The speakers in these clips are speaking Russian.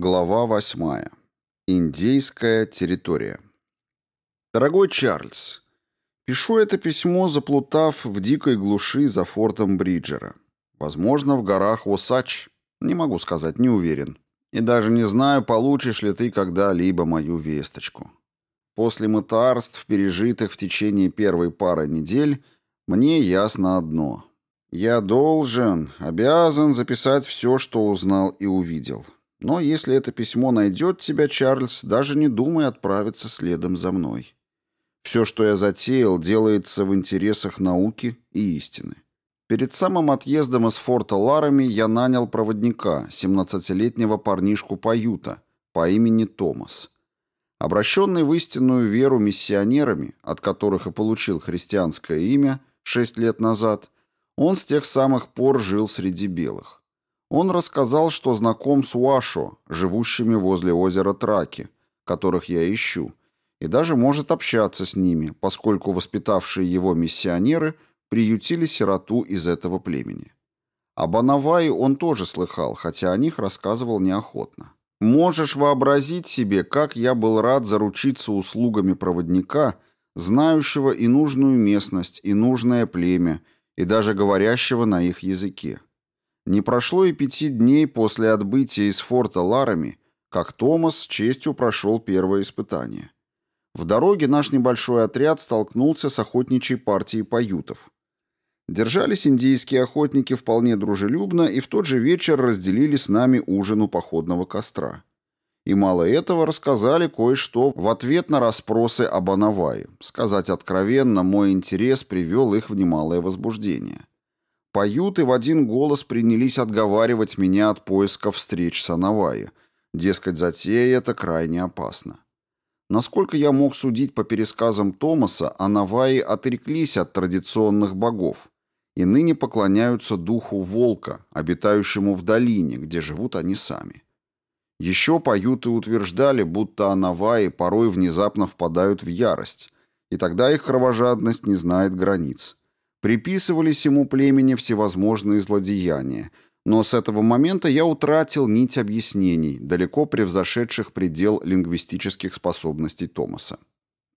Глава восьмая. Индейская территория. Дорогой Чарльз, пишу это письмо, заплутав в дикой глуши за фортом Бриджера. Возможно, в горах Осач. Не могу сказать, не уверен. И даже не знаю, получишь ли ты когда-либо мою весточку. После мытарств, пережитых в течение первой пары недель, мне ясно одно. Я должен, обязан записать все, что узнал и увидел. Но если это письмо найдет тебя, Чарльз, даже не думай отправиться следом за мной. Все, что я затеял, делается в интересах науки и истины. Перед самым отъездом из форта Ларами я нанял проводника, 17-летнего парнишку Паюта, по имени Томас. Обращенный в истинную веру миссионерами, от которых и получил христианское имя 6 лет назад, он с тех самых пор жил среди белых. Он рассказал, что знаком с Уашо, живущими возле озера Траки, которых я ищу, и даже может общаться с ними, поскольку воспитавшие его миссионеры приютили сироту из этого племени. Об Анавае он тоже слыхал, хотя о них рассказывал неохотно. Можешь вообразить себе, как я был рад заручиться услугами проводника, знающего и нужную местность, и нужное племя, и даже говорящего на их языке. Не прошло и пяти дней после отбытия из форта Ларами, как Томас с честью прошел первое испытание. В дороге наш небольшой отряд столкнулся с охотничьей партией паютов. Держались индийские охотники вполне дружелюбно и в тот же вечер разделили с нами ужин у походного костра. И мало этого рассказали кое-что в ответ на расспросы об Анавае. Сказать откровенно, мой интерес привел их в немалое возбуждение. Поют и в один голос принялись отговаривать меня от поиска встреч с Анавайи. Дескать, затея это крайне опасно. Насколько я мог судить по пересказам Томаса, Анаваи отреклись от традиционных богов и ныне поклоняются духу волка, обитающему в долине, где живут они сами. Еще поюты утверждали, будто Анаваи порой внезапно впадают в ярость, и тогда их кровожадность не знает границ. Приписывались ему племени всевозможные злодеяния, но с этого момента я утратил нить объяснений, далеко превзошедших предел лингвистических способностей Томаса.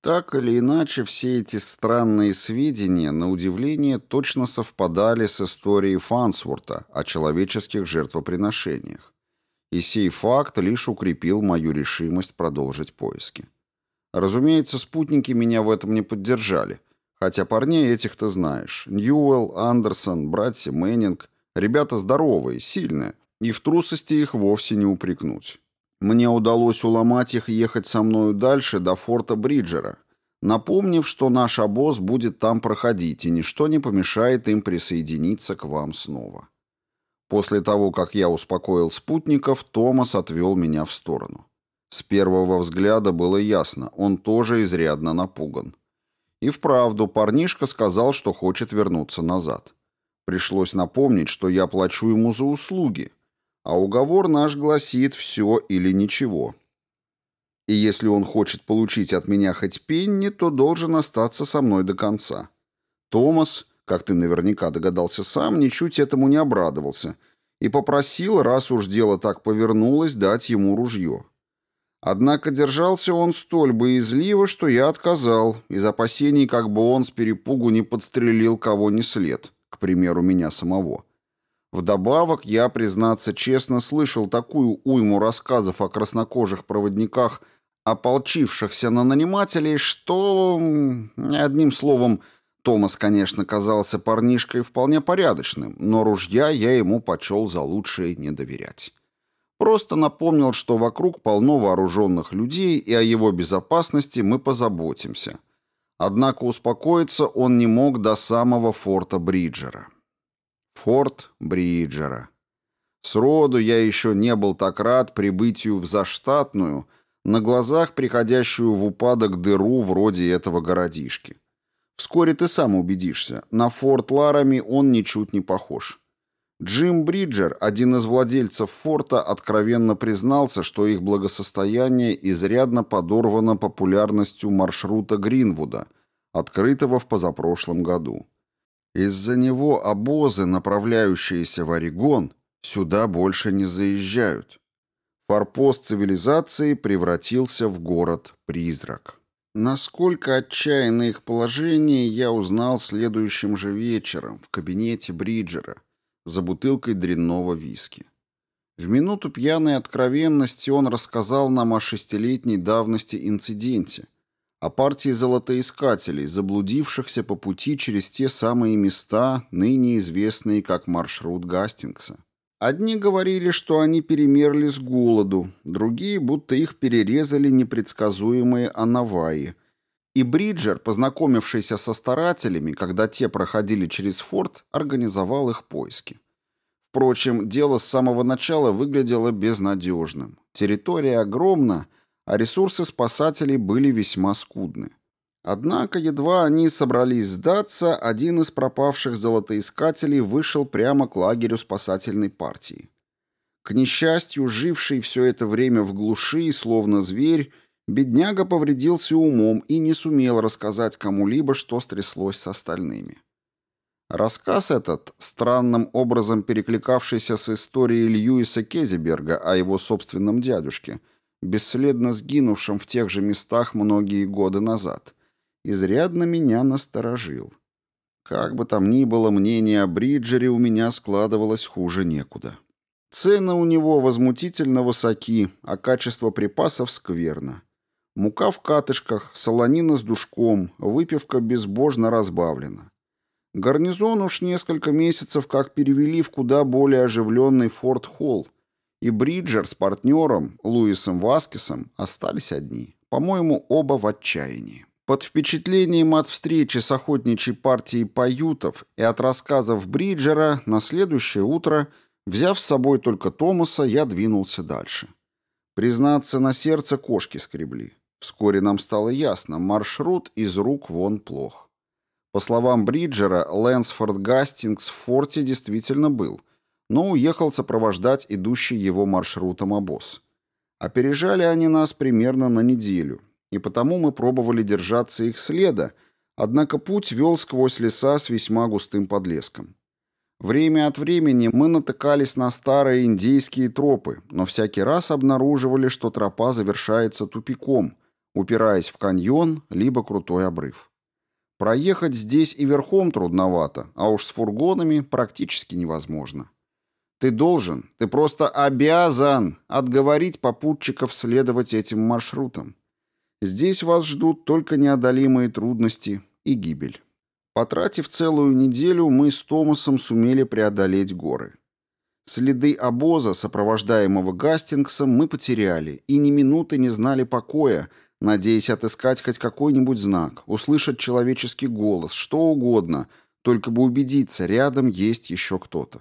Так или иначе, все эти странные сведения, на удивление, точно совпадали с историей Фансворта о человеческих жертвоприношениях. И сей факт лишь укрепил мою решимость продолжить поиски. Разумеется, спутники меня в этом не поддержали – Хотя парней этих ты знаешь. Ньюэлл, Андерсон, братья Мэннинг. Ребята здоровые, сильные. И в трусости их вовсе не упрекнуть. Мне удалось уломать их ехать со мною дальше до форта Бриджера, напомнив, что наш обоз будет там проходить, и ничто не помешает им присоединиться к вам снова. После того, как я успокоил спутников, Томас отвел меня в сторону. С первого взгляда было ясно, он тоже изрядно напуган. И вправду парнишка сказал, что хочет вернуться назад. Пришлось напомнить, что я плачу ему за услуги, а уговор наш гласит «все или ничего». И если он хочет получить от меня хоть пенни, то должен остаться со мной до конца. Томас, как ты наверняка догадался сам, ничуть этому не обрадовался и попросил, раз уж дело так повернулось, дать ему ружье. Однако держался он столь боязливо, что я отказал, из опасений, как бы он с перепугу не подстрелил кого ни след, к примеру, меня самого. Вдобавок, я, признаться честно, слышал такую уйму рассказов о краснокожих проводниках, ополчившихся на нанимателей, что, одним словом, Томас, конечно, казался парнишкой вполне порядочным, но ружья я ему почел за лучшее не доверять. Просто напомнил, что вокруг полно вооруженных людей, и о его безопасности мы позаботимся. Однако успокоиться он не мог до самого форта Бриджера. Форт Бриджера. Сроду я еще не был так рад прибытию в заштатную, на глазах приходящую в упадок дыру вроде этого городишки. Вскоре ты сам убедишься, на форт Ларами он ничуть не похож. Джим Бриджер, один из владельцев форта, откровенно признался, что их благосостояние изрядно подорвано популярностью маршрута Гринвуда, открытого в позапрошлом году. Из-за него обозы, направляющиеся в Орегон, сюда больше не заезжают. Форпост цивилизации превратился в город-призрак. Насколько отчаянно их положение, я узнал следующим же вечером в кабинете Бриджера за бутылкой дрянного виски. В минуту пьяной откровенности он рассказал нам о шестилетней давности инциденте, о партии золотоискателей, заблудившихся по пути через те самые места, ныне известные как маршрут Гастингса. Одни говорили, что они перемерли с голоду, другие, будто их перерезали непредсказуемые анаваи. И Бриджер, познакомившийся со старателями, когда те проходили через форт, организовал их поиски. Впрочем, дело с самого начала выглядело безнадежным. Территория огромна, а ресурсы спасателей были весьма скудны. Однако, едва они собрались сдаться, один из пропавших золотоискателей вышел прямо к лагерю спасательной партии. К несчастью, живший все это время в глуши, словно зверь, бедняга повредился умом и не сумел рассказать кому-либо, что стряслось с остальными. Рассказ этот, странным образом перекликавшийся с историей Льюиса Кезеберга о его собственном дядюшке, бесследно сгинувшем в тех же местах многие годы назад – изрядно меня насторожил. Как бы там ни было, мнение о Бриджере у меня складывалось хуже некуда. Цены у него возмутительно высоки, а качество припасов скверно. Мука в катышках, солонина с душком, выпивка безбожно разбавлена. Гарнизон уж несколько месяцев как перевели в куда более оживленный Форт Холл, и Бриджер с партнером, Луисом Васкисом, остались одни. По-моему, оба в отчаянии. Под впечатлением от встречи с охотничьей партией паютов и от рассказов Бриджера на следующее утро, взяв с собой только Томаса, я двинулся дальше. Признаться, на сердце кошки скребли. Вскоре нам стало ясно, маршрут из рук вон плох. По словам Бриджера, Лэнсфорд Гастингс в форте действительно был, но уехал сопровождать идущий его маршрутом обоз. Опережали они нас примерно на неделю, и потому мы пробовали держаться их следа, однако путь вел сквозь леса с весьма густым подлеском. Время от времени мы натыкались на старые индейские тропы, но всякий раз обнаруживали, что тропа завершается тупиком, упираясь в каньон, либо крутой обрыв. Проехать здесь и верхом трудновато, а уж с фургонами практически невозможно. Ты должен, ты просто обязан отговорить попутчиков следовать этим маршрутам. Здесь вас ждут только неодолимые трудности и гибель. Потратив целую неделю, мы с Томасом сумели преодолеть горы. Следы обоза, сопровождаемого Гастингсом, мы потеряли и ни минуты не знали покоя, надеясь отыскать хоть какой-нибудь знак, услышать человеческий голос, что угодно, только бы убедиться, рядом есть еще кто-то.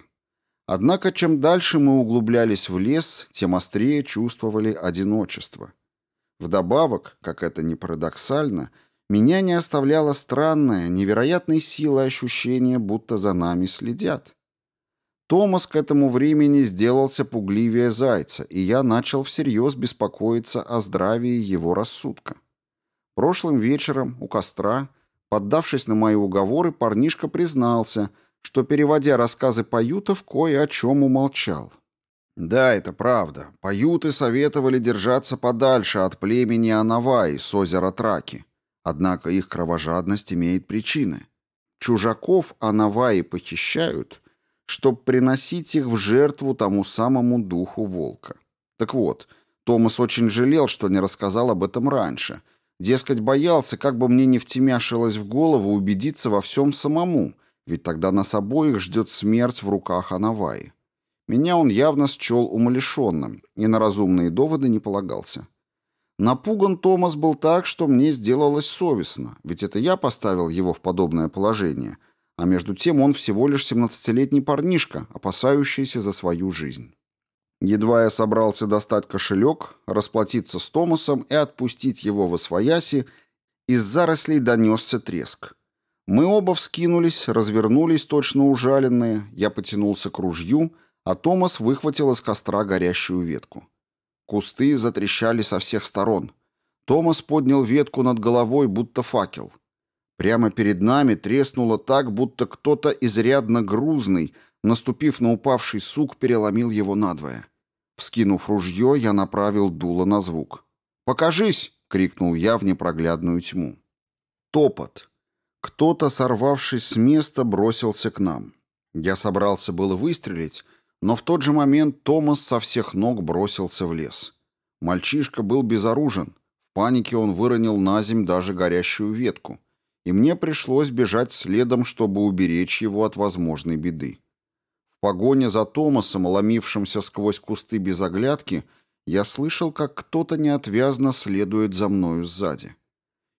Однако, чем дальше мы углублялись в лес, тем острее чувствовали одиночество. Вдобавок, как это ни парадоксально, меня не оставляло странное, невероятной силой ощущение, будто за нами следят. Томас к этому времени сделался пугливее зайца, и я начал всерьез беспокоиться о здравии его рассудка. Прошлым вечером у костра, поддавшись на мои уговоры, парнишка признался, что, переводя рассказы Паютов, кое о чем умолчал. Да, это правда. Паюты советовали держаться подальше от племени Анаваи с озера Траки. Однако их кровожадность имеет причины. Чужаков Анаваи похищают, чтобы приносить их в жертву тому самому духу волка. Так вот, Томас очень жалел, что не рассказал об этом раньше. Дескать, боялся, как бы мне не втемяшилось в голову убедиться во всем самому, ведь тогда нас обоих ждет смерть в руках Анаваи. Меня он явно счел умалишенным и на разумные доводы не полагался. Напуган Томас был так, что мне сделалось совестно, ведь это я поставил его в подобное положение, а между тем он всего лишь семнадцатилетний парнишка, опасающийся за свою жизнь. Едва я собрался достать кошелек, расплатиться с Томасом и отпустить его во свояси, из зарослей донесся треск. Мы оба вскинулись, развернулись точно ужаленные, я потянулся к ружью — а Томас выхватил из костра горящую ветку. Кусты затрещали со всех сторон. Томас поднял ветку над головой, будто факел. Прямо перед нами треснуло так, будто кто-то изрядно грузный, наступив на упавший сук, переломил его надвое. Вскинув ружье, я направил дуло на звук. «Покажись!» — крикнул я в непроглядную тьму. Топот. Кто-то, сорвавшись с места, бросился к нам. Я собрался было выстрелить, но в тот же момент Томас со всех ног бросился в лес. Мальчишка был безоружен. В панике он выронил на земь даже горящую ветку. И мне пришлось бежать следом, чтобы уберечь его от возможной беды. В погоне за Томасом, ломившимся сквозь кусты без оглядки, я слышал, как кто-то неотвязно следует за мною сзади.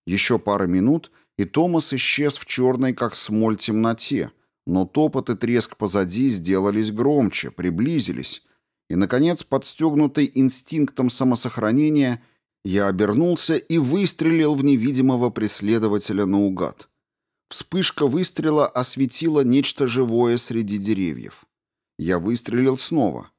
Еще пара минут, и Томас исчез в черной, как смоль, темноте, но топот и треск позади сделались громче, приблизились, и, наконец, подстегнутый инстинктом самосохранения, я обернулся и выстрелил в невидимого преследователя наугад. Вспышка выстрела осветила нечто живое среди деревьев. Я выстрелил снова.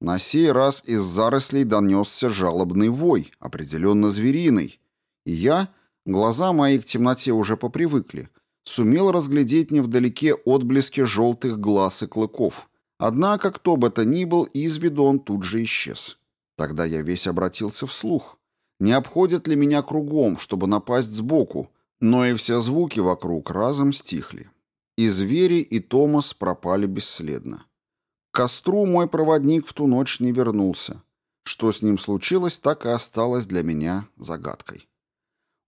На сей раз из зарослей донесся жалобный вой, определенно звериный, и я, глаза мои к темноте уже попривыкли, сумел разглядеть невдалеке отблески желтых глаз и клыков. Однако, кто бы то ни был, из виду он тут же исчез. Тогда я весь обратился вслух. Не обходят ли меня кругом, чтобы напасть сбоку, но и все звуки вокруг разом стихли. И звери, и Томас пропали бесследно. К костру мой проводник в ту ночь не вернулся. Что с ним случилось, так и осталось для меня загадкой.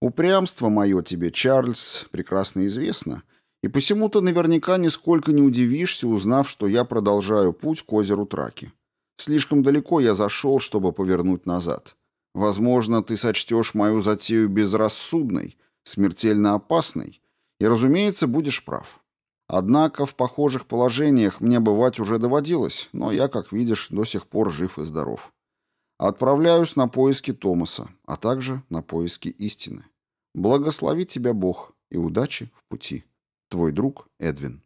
Упрямство мое тебе, Чарльз, прекрасно известно — и посему ты наверняка нисколько не удивишься, узнав, что я продолжаю путь к озеру Траки. Слишком далеко я зашел, чтобы повернуть назад. Возможно, ты сочтешь мою затею безрассудной, смертельно опасной, и, разумеется, будешь прав. Однако в похожих положениях мне бывать уже доводилось, но я, как видишь, до сих пор жив и здоров. Отправляюсь на поиски Томаса, а также на поиски истины. Благослови тебя Бог и удачи в пути. Твой друг Эдвин.